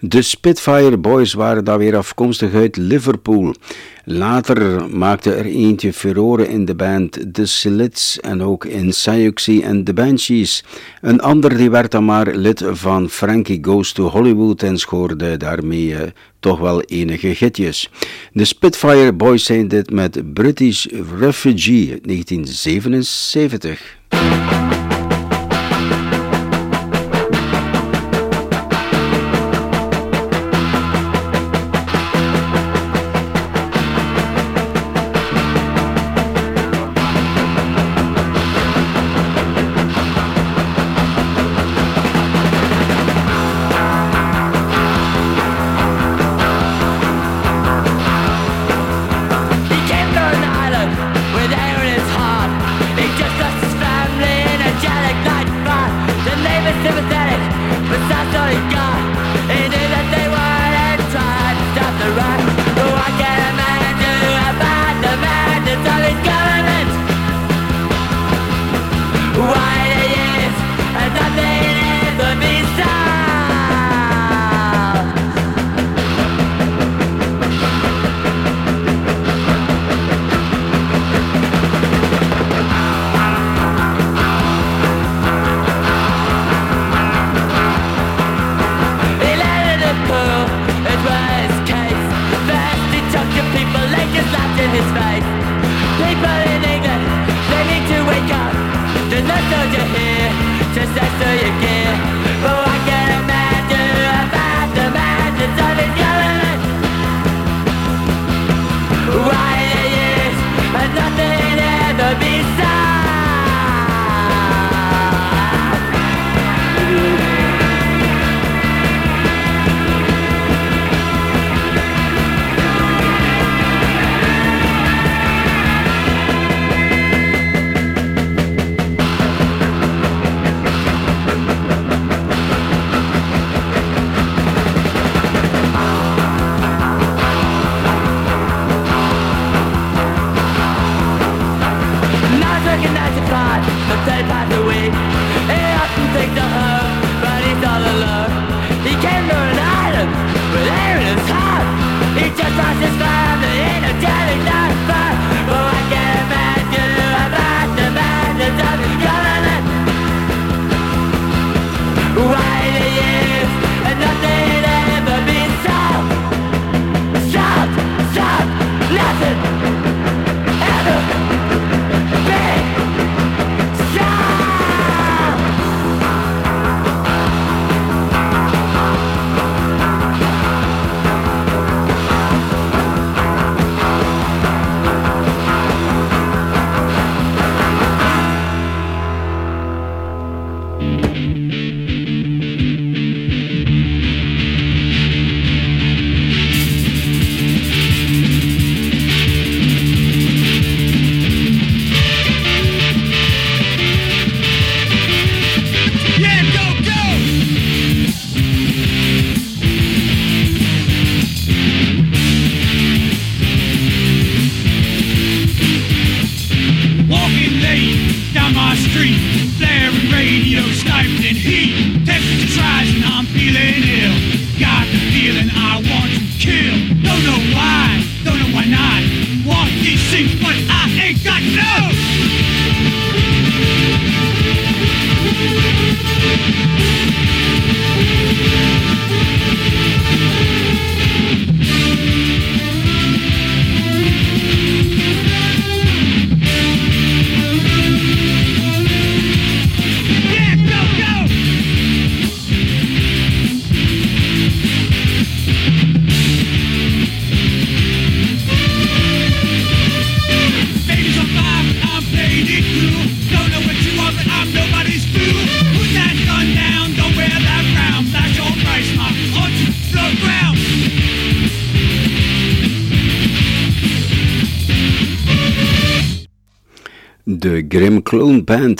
De Spitfire Boys waren daar weer afkomstig uit Liverpool. Later maakte er eentje furore in de band The Slits en ook in Siouxsie en The Banshees. Een ander die werd dan maar lid van Frankie Goes to Hollywood en scoorde daarmee uh, toch wel enige hitjes. De Spitfire Boys zijn dit met British Refugee 1977. Grim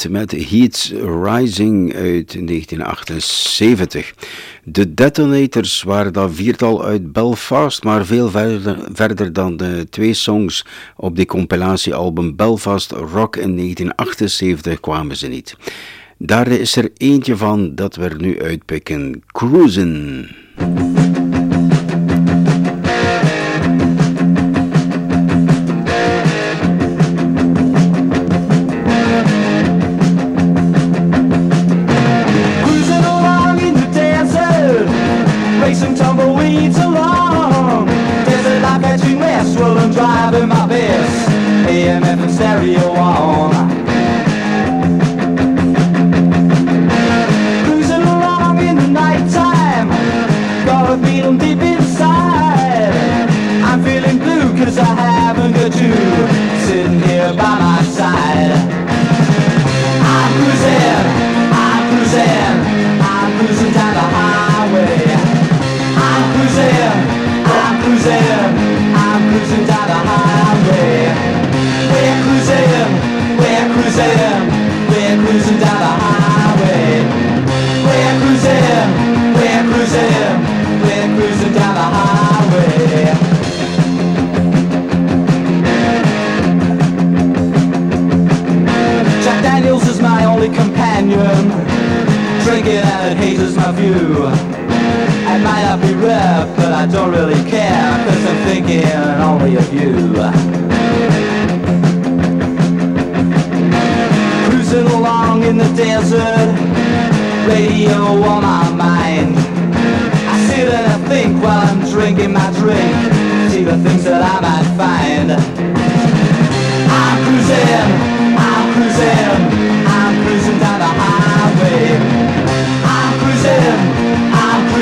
Met Heat's Rising uit 1978. De Detonators waren dat viertal uit Belfast, maar veel verder, verder dan de twee songs op die compilatiealbum Belfast Rock in 1978 kwamen ze niet. Daar is er eentje van dat we er nu uitpikken: Cruisen. that hazes my view I might not be ripped, but I don't really care Cause I'm thinking only of you. Cruising along in the desert Radio on my mind. I sit and I think while I'm drinking my drink See the things that I might find. I'm cruising.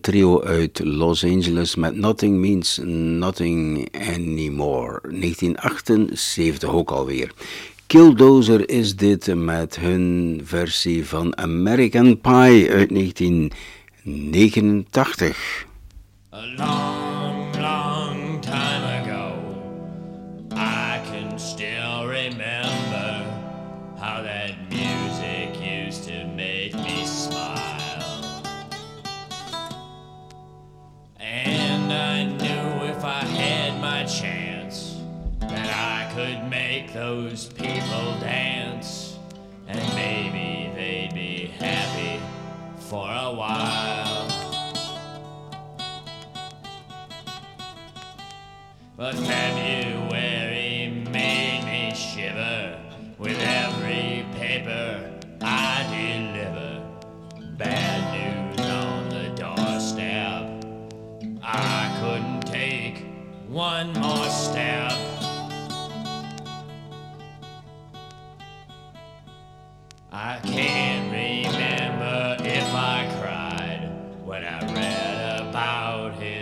Trio uit Los Angeles met Nothing Means Nothing Anymore. 1978 ook alweer. Killdozer is dit met hun versie van American Pie uit 1989. But February made me shiver with every paper I deliver. Bad news on the doorstep. I couldn't take one more step. I can't remember if I cried when I read about him.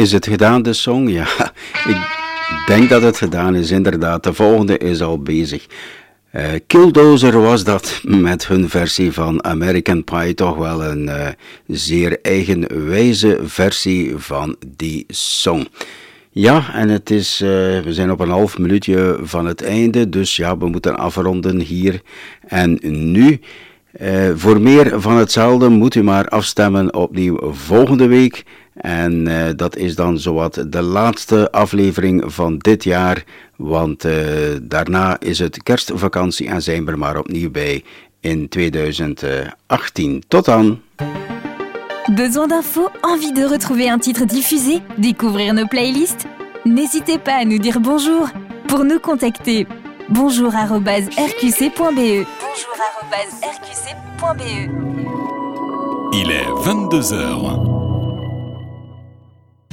Is het gedaan, de song? Ja, ik denk dat het gedaan is, inderdaad. De volgende is al bezig. Uh, was dat met hun versie van American Pie toch wel een eh, zeer eigenwijze versie van die song. Ja, en het is, eh, we zijn op een half minuutje van het einde, dus ja, we moeten afronden hier en nu. voor meer van hetzelfde moet u maar afstemmen opnieuw volgende week. En eh, dat is dan zowat de laatste aflevering van dit jaar. Want eh, daarna is het kerstvakantie en zijn we er maar opnieuw bij in 2018. Tot dan! Besoin d'infos, envie de retrouver un titre diffusé, découvrir nos playlists N'hésitez pas à nous dire bonjour pour nous contacter. bonjour@rqc.be. Bonjour@rqc.be. Il est 22h.